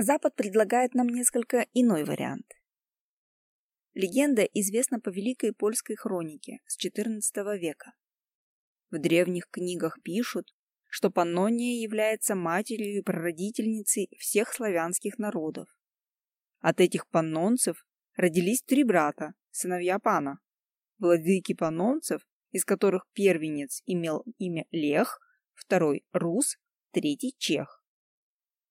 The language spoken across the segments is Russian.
Запад предлагает нам несколько иной вариант. Легенда известна по Великой Польской хронике с XIV века. В древних книгах пишут, что Паннония является матерью и прародительницей всех славянских народов. От этих паннонцев родились три брата, сыновья пана, владыки панонцев, из которых первенец имел имя Лех, второй – Рус, третий – Чех.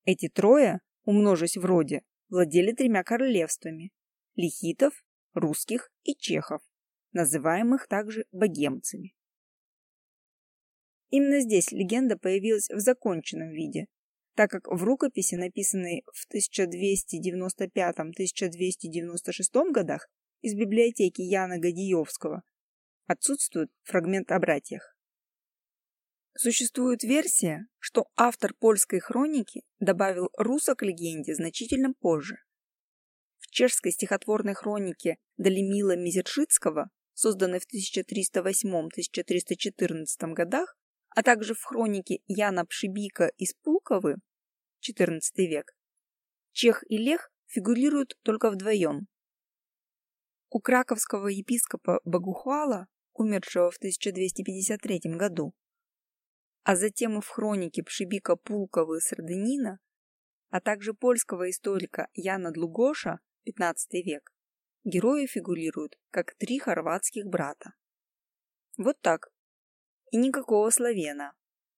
Эти трое, умножась в роде, владели тремя королевствами – лихитов, русских и чехов, называемых также богемцами. Именно здесь легенда появилась в законченном виде, так как в рукописи, написанной в 1295-1296 годах из библиотеки Яна Гадиевского, отсутствует фрагмент о братьях. Существует версия, что автор польской хроники добавил руса к легенде значительно позже. В чешской стихотворной хронике Далимила Мизершицкого, созданной в 1308-1314 годах, а также в хронике Яна Пшибика из Пулковы, XIV век, Чех и Лех фигурируют только вдвоем. У краковского епископа Богухуала, умершего в 1253 году, а затем и в хронике Пшибика Пулковы с Роденина, а также польского историка Яна Длугоша, XV век, герои фигурируют как три хорватских брата. Вот так. И никакого славена.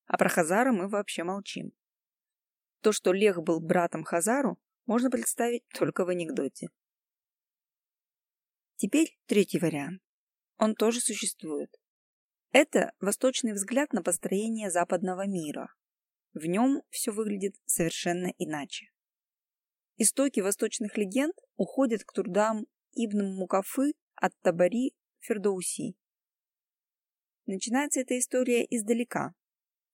А про Хазара мы вообще молчим. То, что Лех был братом Хазару, можно представить только в анекдоте. Теперь третий вариант. Он тоже существует. Это восточный взгляд на построение западного мира. В нем все выглядит совершенно иначе. Истоки восточных легенд уходят к трудам Ибн Мукафы от Табари Фердоуси. Начинается эта история издалека,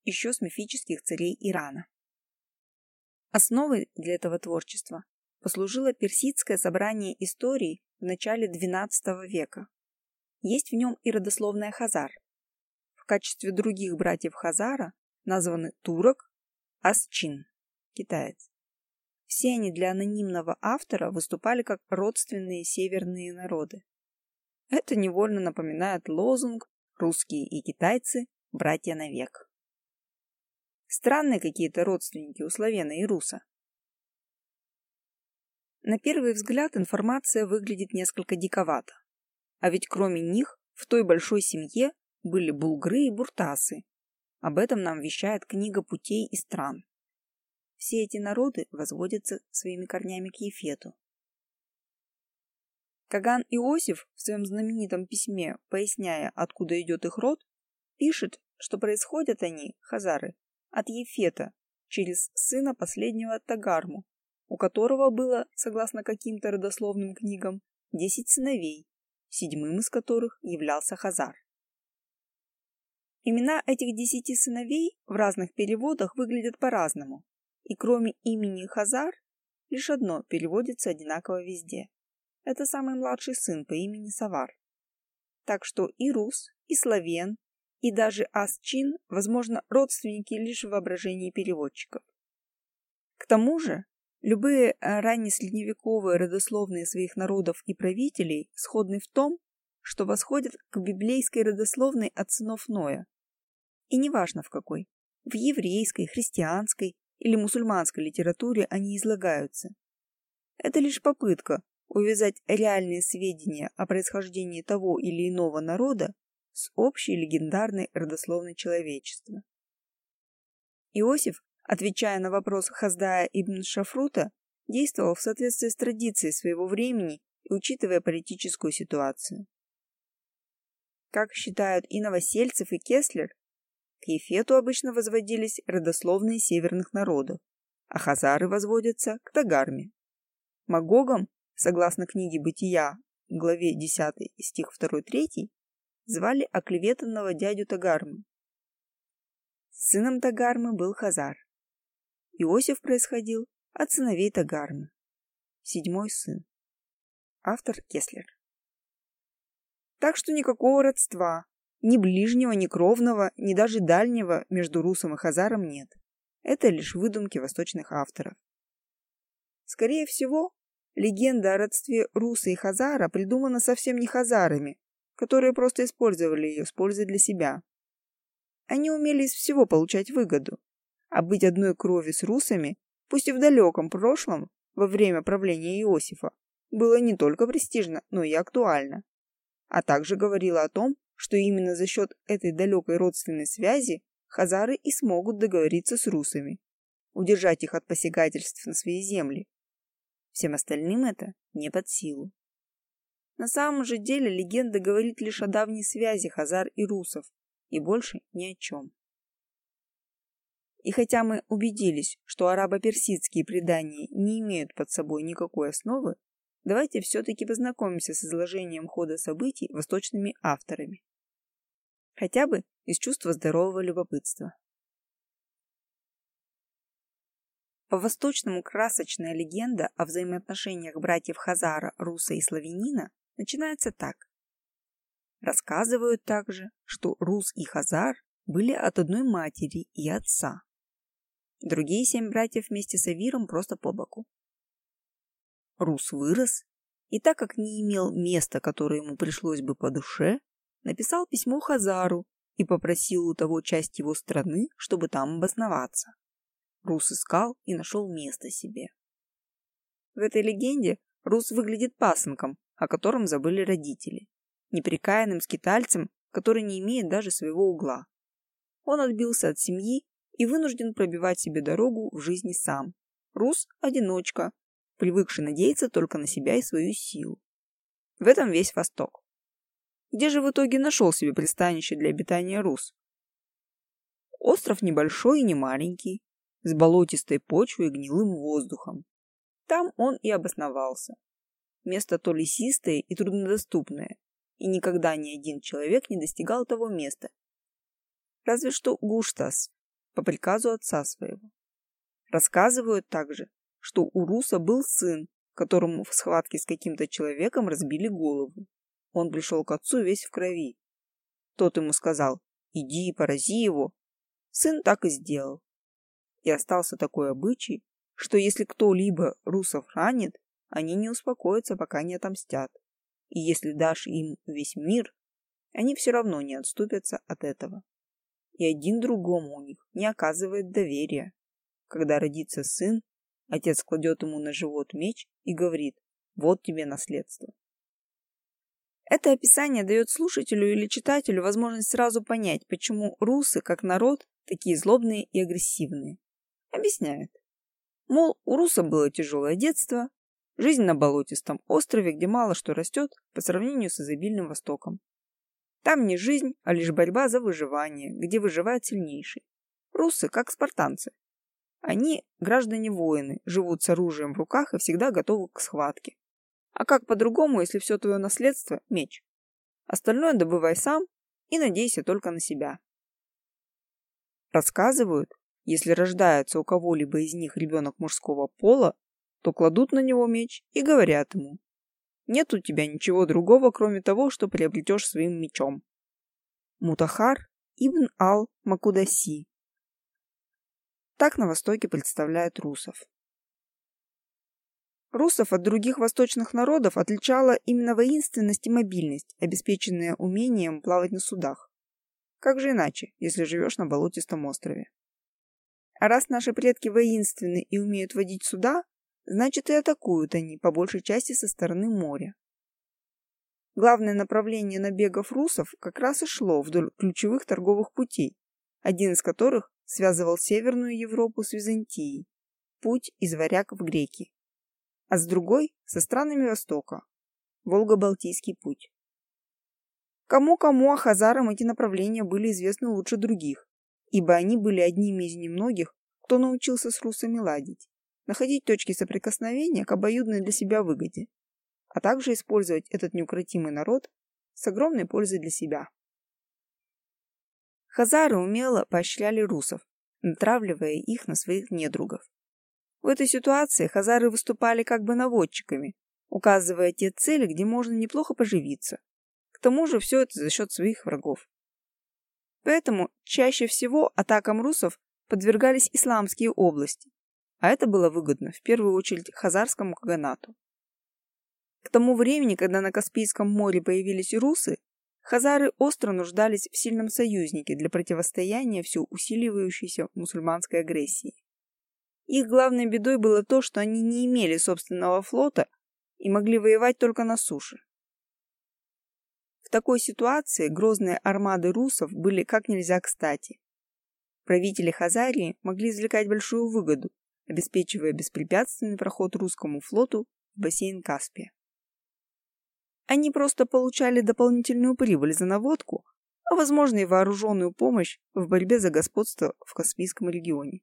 еще с мифических царей Ирана. Основой для этого творчества послужило персидское собрание историй в начале XII века. Есть в нем и родословная Хазар. В качестве других братьев Хазара названы турок, асчин, китаец. Все они для анонимного автора выступали как родственные северные народы. Это невольно напоминает лозунг «Русские и китайцы – братья навек». Странные какие-то родственники у славяна и руса. На первый взгляд информация выглядит несколько диковато. А ведь кроме них в той большой семье были булгры и буртасы. Об этом нам вещает книга путей и стран. Все эти народы возводятся своими корнями к Ефету. Каган Иосиф в своем знаменитом письме, поясняя, откуда идет их род, пишет, что происходят они, хазары, от Ефета через сына последнего Тагарму, у которого было, согласно каким-то родословным книгам, десять сыновей, седьмым из которых являлся Хазар. Имена этих десяти сыновей в разных переводах выглядят по-разному, и кроме имени Хазар, лишь одно переводится одинаково везде. Это самый младший сын по имени Савар. Так что и рус, и славен, и даже асчин, возможно, родственники лишь в воображении переводчиков. К тому же, любые э, раннесредневековые родословные своих народов и правителей сходны в том, что восходят к библейской родословной от сынов Ноя. И неважно в какой, в еврейской, христианской или мусульманской литературе они излагаются. Это лишь попытка увязать реальные сведения о происхождении того или иного народа с общей легендарной родословной человечества. Иосиф, отвечая на вопрос Хаздая ибн Шафрута, действовал в соответствии с традицией своего времени и учитывая политическую ситуацию. Как считают и Новосельцев, и Кеслер, к Ефету обычно возводились родословные северных народов, а хазары возводятся к Тагарме. Магогом, согласно книге «Бытия», главе 10 стих 2-3, звали оклеветанного дядю Тагармы. Сыном Тагармы был Хазар. Иосиф происходил от сыновей Тагармы. Седьмой сын. Автор Кеслер. Так что никакого родства, ни ближнего, ни кровного, ни даже дальнего между русом и хазаром нет. Это лишь выдумки восточных авторов. Скорее всего, легенда о родстве Руса и Хазара придумана совсем не хазарами, которые просто использовали ее с пользой для себя. Они умели из всего получать выгоду, а быть одной крови с русами, пусть и в далеком прошлом, во время правления Иосифа, было не только престижно, но и актуально. А также говорило о том, что именно за счет этой далекой родственной связи хазары и смогут договориться с русами, удержать их от посягательств на свои земли. Всем остальным это не под силу. На самом же деле легенда говорит лишь о давней связи хазар и русов, и больше ни о чем. И хотя мы убедились, что арабо-персидские предания не имеют под собой никакой основы, давайте все-таки познакомимся с изложением хода событий восточными авторами. Хотя бы из чувства здорового любопытства. По-восточному красочная легенда о взаимоотношениях братьев Хазара, Руса и Славянина начинается так. Рассказывают также, что Рус и Хазар были от одной матери и отца. Другие семь братьев вместе с Авиром просто по боку. Рус вырос, и так как не имел места, которое ему пришлось бы по душе, написал письмо Хазару и попросил у того часть его страны, чтобы там обосноваться. Рус искал и нашел место себе. В этой легенде Рус выглядит пасынком, о котором забыли родители, неприкаянным скитальцем, который не имеет даже своего угла. Он отбился от семьи и вынужден пробивать себе дорогу в жизни сам. Рус – одиночка, привыкший надеяться только на себя и свою силу. В этом весь Восток. Где же в итоге нашел себе пристанище для обитания Рус? Остров небольшой и не маленький, с болотистой почвой и гнилым воздухом. Там он и обосновался. Место то лесистое и труднодоступное, и никогда ни один человек не достигал того места. Разве что Гуштас, по приказу отца своего. Рассказывают также, что у Руса был сын, которому в схватке с каким-то человеком разбили голову. Он пришел к отцу весь в крови. Тот ему сказал «Иди и порази его». Сын так и сделал. И остался такой обычай, что если кто-либо русов ранит, они не успокоятся, пока не отомстят. И если дашь им весь мир, они все равно не отступятся от этого. И один другому у них не оказывает доверия. Когда родится сын, Отец кладет ему на живот меч и говорит «Вот тебе наследство». Это описание дает слушателю или читателю возможность сразу понять, почему русы, как народ, такие злобные и агрессивные. Объясняет. Мол, у руса было тяжелое детство, жизнь на болотистом острове, где мало что растет по сравнению с изобильным Востоком. Там не жизнь, а лишь борьба за выживание, где выживает сильнейший. Русы, как спартанцы, они граждане-воины, живут с оружием в руках и всегда готовы к схватке. А как по-другому, если все твое наследство – меч? Остальное добывай сам и надейся только на себя. Рассказывают, если рождается у кого-либо из них ребенок мужского пола, то кладут на него меч и говорят ему «Нет у тебя ничего другого, кроме того, что приобретешь своим мечом». Мутахар ибн ал-Макудаси так на Востоке представляют русов. Русов от других восточных народов отличала именно воинственность и мобильность, обеспеченная умением плавать на судах. Как же иначе, если живешь на болотистом острове? А раз наши предки воинственны и умеют водить суда, значит и атакуют они по большей части со стороны моря. Главное направление набегов русов как раз и шло вдоль ключевых торговых путей, один из которых связывал Северную Европу с Византией, путь из варяг в греки, а с другой – со странами Востока, Волго-Балтийский путь. Кому-кому, а хазарам эти направления были известны лучше других, ибо они были одними из немногих, кто научился с русами ладить, находить точки соприкосновения к обоюдной для себя выгоде, а также использовать этот неукротимый народ с огромной пользой для себя. Хазары умело поощряли русов, натравливая их на своих недругов. В этой ситуации хазары выступали как бы наводчиками, указывая те цели, где можно неплохо поживиться. К тому же все это за счет своих врагов. Поэтому чаще всего атакам русов подвергались исламские области, а это было выгодно в первую очередь хазарскому каганату. К тому времени, когда на Каспийском море появились русы, хазары остро нуждались в сильном союзнике для противостояния все усиливающейся мусульманской агрессии. Их главной бедой было то, что они не имели собственного флота и могли воевать только на суше. В такой ситуации грозные армады русов были как нельзя кстати. Правители Хазарии могли извлекать большую выгоду, обеспечивая беспрепятственный проход русскому флоту в бассейн Каспия. Они просто получали дополнительную прибыль за наводку, а возможно и вооруженную помощь в борьбе за господство в Каспийском регионе.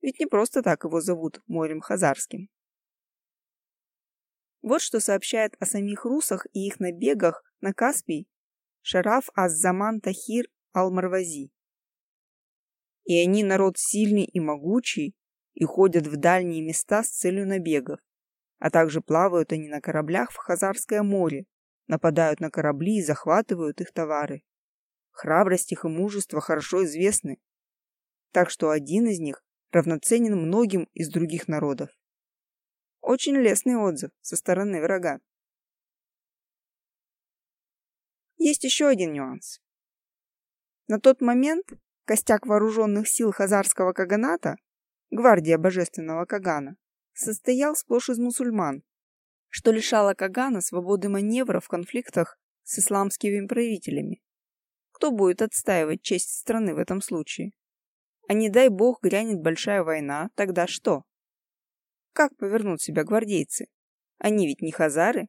Ведь не просто так его зовут морем Хазарским. Вот что сообщает о самих русах и их набегах на Каспий Шараф Аз-Заман Тахир Ал-Марвази. И они народ сильный и могучий, и ходят в дальние места с целью набегов. А также плавают они на кораблях в Хазарское море, нападают на корабли и захватывают их товары. Храбрость их и мужество хорошо известны, так что один из них равноценен многим из других народов. Очень лестный отзыв со стороны врага. Есть еще один нюанс. На тот момент костяк вооруженных сил Хазарского Каганата, гвардия божественного Кагана, состоял сплошь из мусульман, что лишало Кагана свободы маневра в конфликтах с исламскими правителями. Кто будет отстаивать честь страны в этом случае? А не дай бог грянет большая война, тогда что? Как повернут себя гвардейцы? Они ведь не хазары.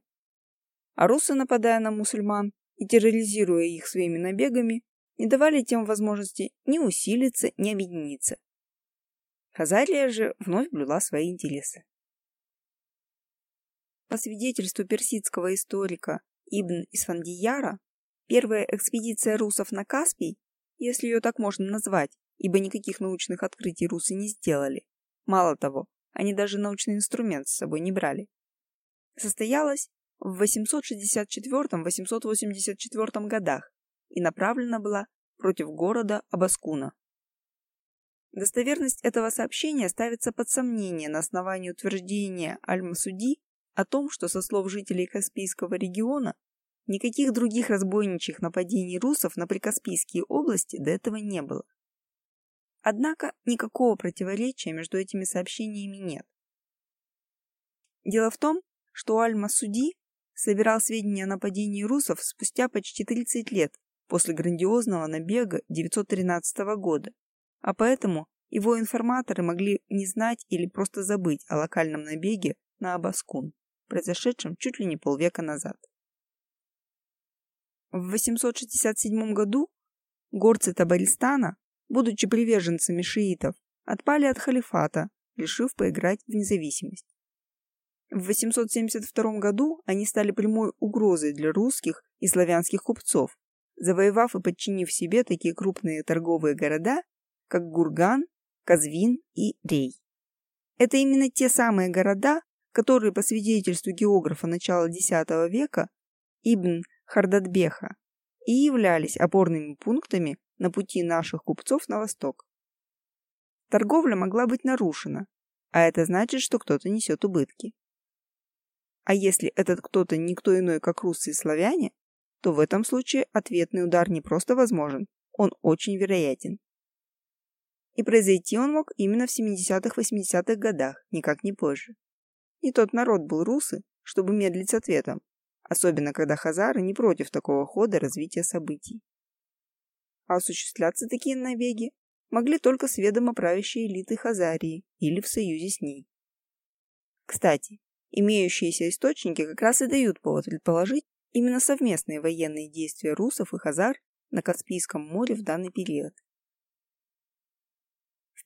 А русы, нападая на мусульман и терроризируя их своими набегами, не давали тем возможности ни усилиться, ни объединиться. Хазария же вновь блюла свои интересы. По свидетельству персидского историка Ибн Исфандияра, первая экспедиция русов на Каспий, если ее так можно назвать, ибо никаких научных открытий русы не сделали. Мало того, они даже научный инструмент с собой не брали. Состоялась в 864-884 годах и направлена была против города Абаскуна. Достоверность этого сообщения ставится под сомнение на основании утверждения Аль-Масуди о том, что со слов жителей Каспийского региона никаких других разбойничьих нападений русов на Прикаспийские области до этого не было. Однако никакого противоречия между этими сообщениями нет. Дело в том, что Аль-Масуди собирал сведения о нападении русов спустя почти 30 лет после грандиозного набега 913 года, а поэтому его информаторы могли не знать или просто забыть о локальном набеге на Абаскун, произошедшем чуть ли не полвека назад. В 867 году горцы Табаристана будучи приверженцами шиитов, отпали от халифата, решив поиграть в независимость. В 872 году они стали прямой угрозой для русских и славянских купцов, завоевав и подчинив себе такие крупные торговые города, как Гурган, Казвин и Рей. Это именно те самые города, которые, по свидетельству географа начала X века Ибн Хардадбеха, и являлись опорными пунктами на пути наших купцов на восток. Торговля могла быть нарушена, а это значит, что кто-то несет убытки. А если этот кто-то никто иной, как русы и славяне, то в этом случае ответный удар не просто возможен, он очень вероятен. И произойти он мог именно в 70-80-х годах, никак не позже. Не тот народ был русы, чтобы медлить с ответом, особенно когда хазары не против такого хода развития событий а осуществляться такие набеги могли только с ведома правящей элиты Хазарии или в союзе с ней. Кстати, имеющиеся источники как раз и дают повод предположить именно совместные военные действия русов и хазар на Каспийском море в данный период.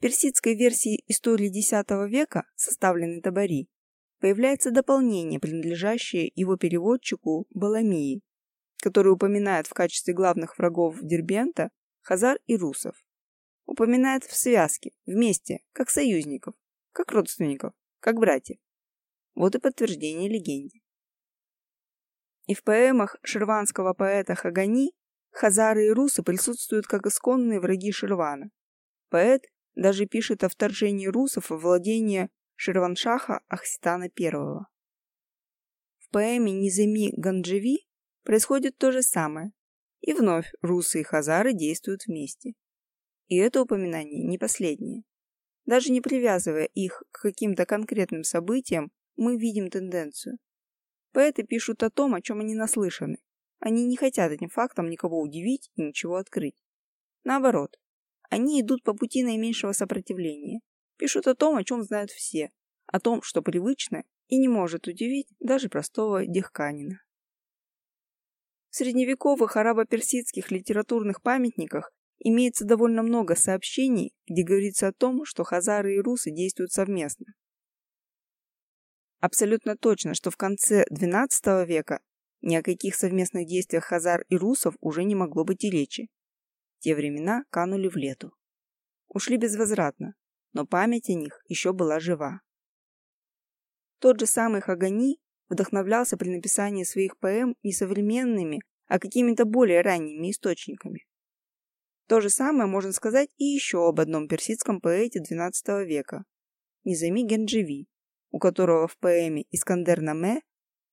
Персидской версии истории X века, составленной Табари, появляется дополнение, принадлежащее его переводчику Баламии, который упоминает в качестве главных врагов Дербента хазар и русов. Упоминает в связке, вместе, как союзников, как родственников, как братьев. Вот и подтверждение легенде. И в поэмах ширванского поэта Хагани хазары и русы присутствуют как исконные враги Ширвана. Поэт даже пишет о вторжении русов во владение Ширваншаха Ахситана I. В поэме «Низами Ганджеви» происходит то же самое, и вновь русы и хазары действуют вместе. И это упоминание не последнее. Даже не привязывая их к каким-то конкретным событиям, мы видим тенденцию. Поэты пишут о том, о чем они наслышаны. Они не хотят этим фактом никого удивить и ничего открыть. Наоборот, они идут по пути наименьшего сопротивления. Пишут о том, о чем знают все. О том, что привычно и не может удивить даже простого дехканина. В средневековых арабо-персидских литературных памятниках имеется довольно много сообщений, где говорится о том, что хазары и русы действуют совместно. Абсолютно точно, что в конце XII века ни о каких совместных действиях хазар и русов уже не могло быть и речи. Те времена канули в лету. Ушли безвозвратно, но память о них еще была жива. Тот же самый Хагани вдохновлялся при написании своих поэм не современными, а какими-то более ранними источниками. То же самое можно сказать и еще об одном персидском поэте XII века – Низами Генджеви, у которого в поэме «Искандер Наме»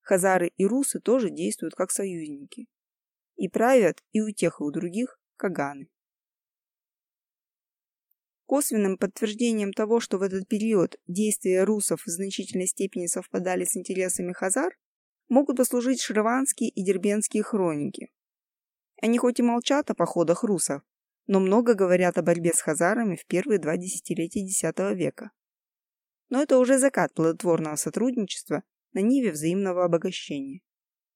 хазары и русы тоже действуют как союзники. И правят и у тех, и у других Каганы. Косвенным подтверждением того, что в этот период действия русов в значительной степени совпадали с интересами хазар, могут послужить шриванские и дербенские хроники. Они хоть и молчат о походах русов, но много говорят о борьбе с хазарами в первые два десятилетия X века. Но это уже закат плодотворного сотрудничества на ниве взаимного обогащения.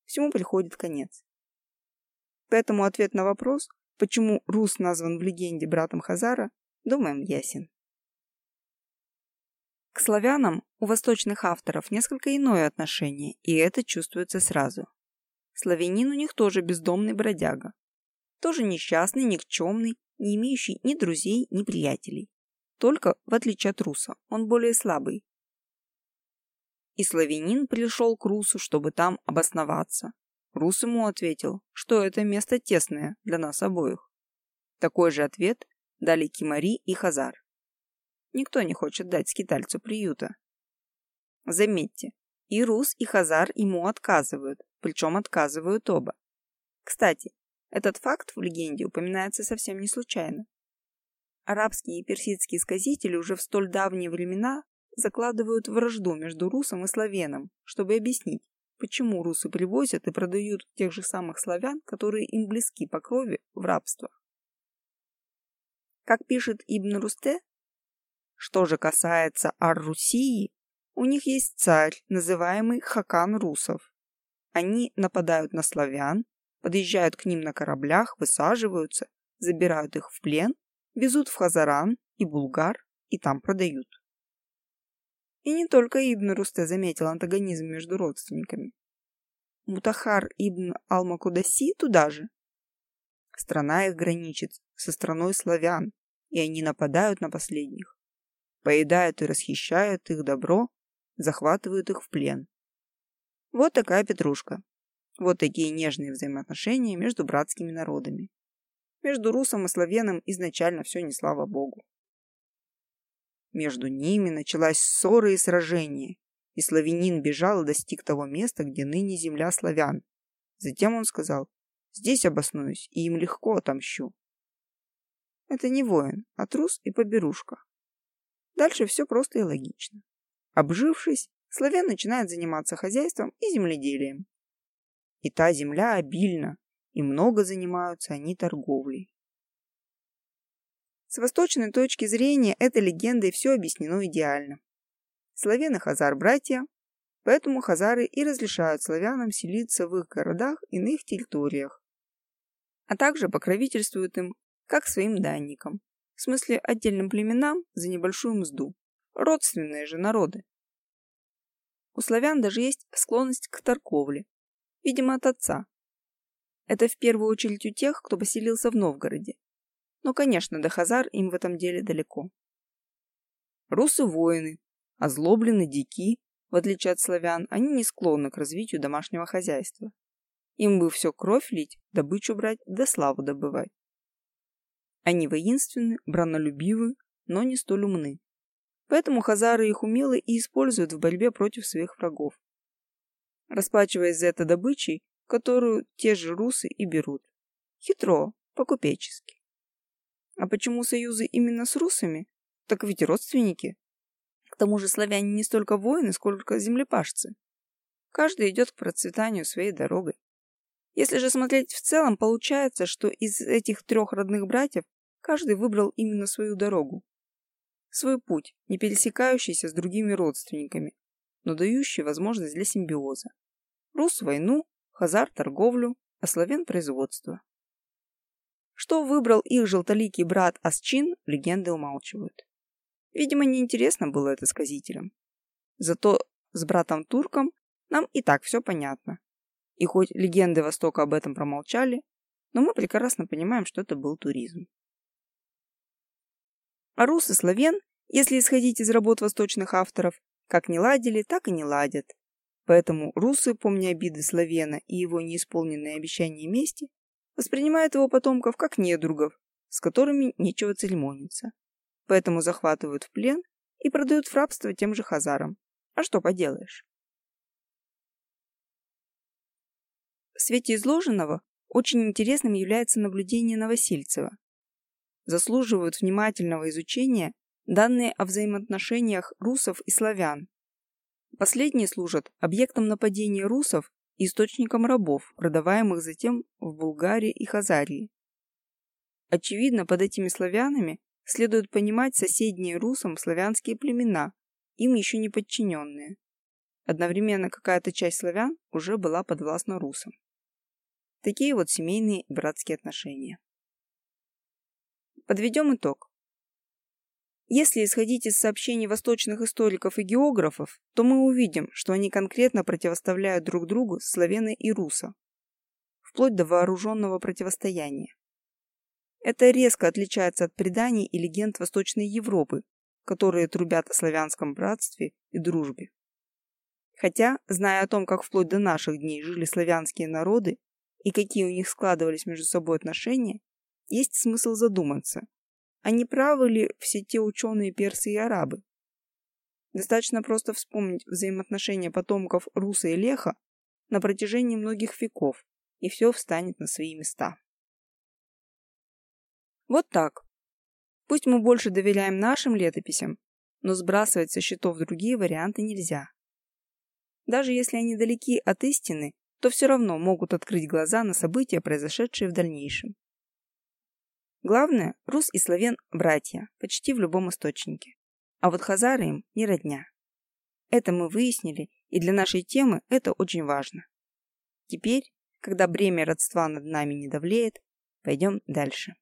Всему приходит конец. Поэтому ответ на вопрос, почему Рус назван в легенде братом Хазара, думаем, ясен. К славянам у восточных авторов несколько иное отношение, и это чувствуется сразу. Славянин у них тоже бездомный бродяга. Тоже несчастный, никчемный, не имеющий ни друзей, ни приятелей. Только, в отличие от руса, он более слабый. И славянин пришел к русу, чтобы там обосноваться. Рус ему ответил, что это место тесное для нас обоих. Такой же ответ дали Кимари и Хазар. Никто не хочет дать скитальцу приюта. Заметьте, и Рус, и Хазар ему отказывают, причем отказывают оба. Кстати, этот факт в легенде упоминается совсем не случайно. Арабские и персидские сказители уже в столь давние времена закладывают вражду между русом и славяном, чтобы объяснить, почему русы привозят и продают тех же самых славян, которые им близки по крови, в рабство. Как пишет Ибн Русте, что же касается Ар-Русии, у них есть царь, называемый Хакан Русов. Они нападают на славян, подъезжают к ним на кораблях, высаживаются, забирают их в плен, везут в Хазаран и Булгар и там продают. И не только Ибн Русте заметил антагонизм между родственниками. Мутахар Ибн Алмакудаси туда же. Страна их граничит со страной славян, и они нападают на последних. Поедают и расхищают их добро, захватывают их в плен. Вот такая петрушка. Вот такие нежные взаимоотношения между братскими народами. Между русом и славяном изначально все не слава богу. Между ними началась ссора и сражение, и славянин бежал и достиг того места, где ныне земля славян. Затем он сказал, здесь обоснуюсь, и им легко отомщу. Это не воин, а трус и поберушка. Дальше все просто и логично. Обжившись, славян начинает заниматься хозяйством и земледелием. И та земля обильна, и много занимаются они торговлей. С восточной точки зрения этой легендой все объяснено идеально. Славяны хазар братья, поэтому хазары и разрешают славянам селиться в их городах и на их территориях, а также покровительствуют им, как своим данникам, в смысле отдельным племенам за небольшую мзду, родственные же народы. У славян даже есть склонность к торговле, Видимо, от отца. Это в первую очередь у тех, кто поселился в Новгороде. Но, конечно, до Хазар им в этом деле далеко. Русы воины, озлоблены, дики, в отличие от славян, они не склонны к развитию домашнего хозяйства. Им бы все кровь лить, добычу брать, да славу добывать. Они воинственны, бранолюбивы, но не столь умны. Поэтому хазары их умело и используют в борьбе против своих врагов. Расплачиваясь за это добычей, которую те же русы и берут. Хитро, по-купечески. А почему союзы именно с русами? Так ведь родственники. К тому же славяне не столько воины, сколько землепашцы. Каждый идет к процветанию своей дорогой. Если же смотреть в целом, получается, что из этих трех родных братьев каждый выбрал именно свою дорогу. Свой путь, не пересекающийся с другими родственниками, но дающий возможность для симбиоза. Рус – войну, Хазар – торговлю, а славян – производство. Что выбрал их желтоликий брат Асчин, легенды умалчивают. Видимо, неинтересно было это сказителям. Зато с братом Турком нам и так все понятно. И хоть легенды Востока об этом промолчали, но мы прекрасно понимаем, что это был туризм. А рус и славян, если исходить из работ восточных авторов, как не ладили, так и не ладят. Поэтому русы, помня обиды Славена и его неисполненные обещания мести, воспринимают его потомков как недругов, с которыми нечего церемониться. Поэтому захватывают в плен и продают в рабство тем же хазарам. А что поделаешь? В свете изложенного очень интересным является наблюдение Новосильцева. Заслуживают внимательного изучения данные о взаимоотношениях русов и славян. Последние служат объектом нападения русов источником рабов, продаваемых затем в Булгарии и Хазарии. Очевидно, под этими славянами следует понимать соседние русам славянские племена, им еще не подчиненные. Одновременно какая-то часть славян уже была подвластна русам. Такие вот семейные и братские отношения. Подведем итог. Если исходить из сообщений восточных историков и географов, то мы увидим, что они конкретно противоставляют друг другу славяны и руса, вплоть до вооруженного противостояния. Это резко отличается от преданий и легенд Восточной Европы, которые трубят о славянском братстве и дружбе. Хотя, зная о том, как вплоть до наших дней жили славянские народы и какие у них складывались между собой отношения, есть смысл задуматься, а не правы ли все те ученые персы и арабы? Достаточно просто вспомнить взаимоотношения потомков Руса и Леха на протяжении многих веков, и все встанет на свои места. Вот так. Пусть мы больше доверяем нашим летописям, но сбрасывать со счетов другие варианты нельзя. Даже если они далеки от истины, то все равно могут открыть глаза на события, произошедшие в дальнейшем. Главное, рус и славян – братья, почти в любом источнике. А вот хазары им не родня. Это мы выяснили, и для нашей темы это очень важно. Теперь, когда бремя родства над нами не давлеет, пойдем дальше.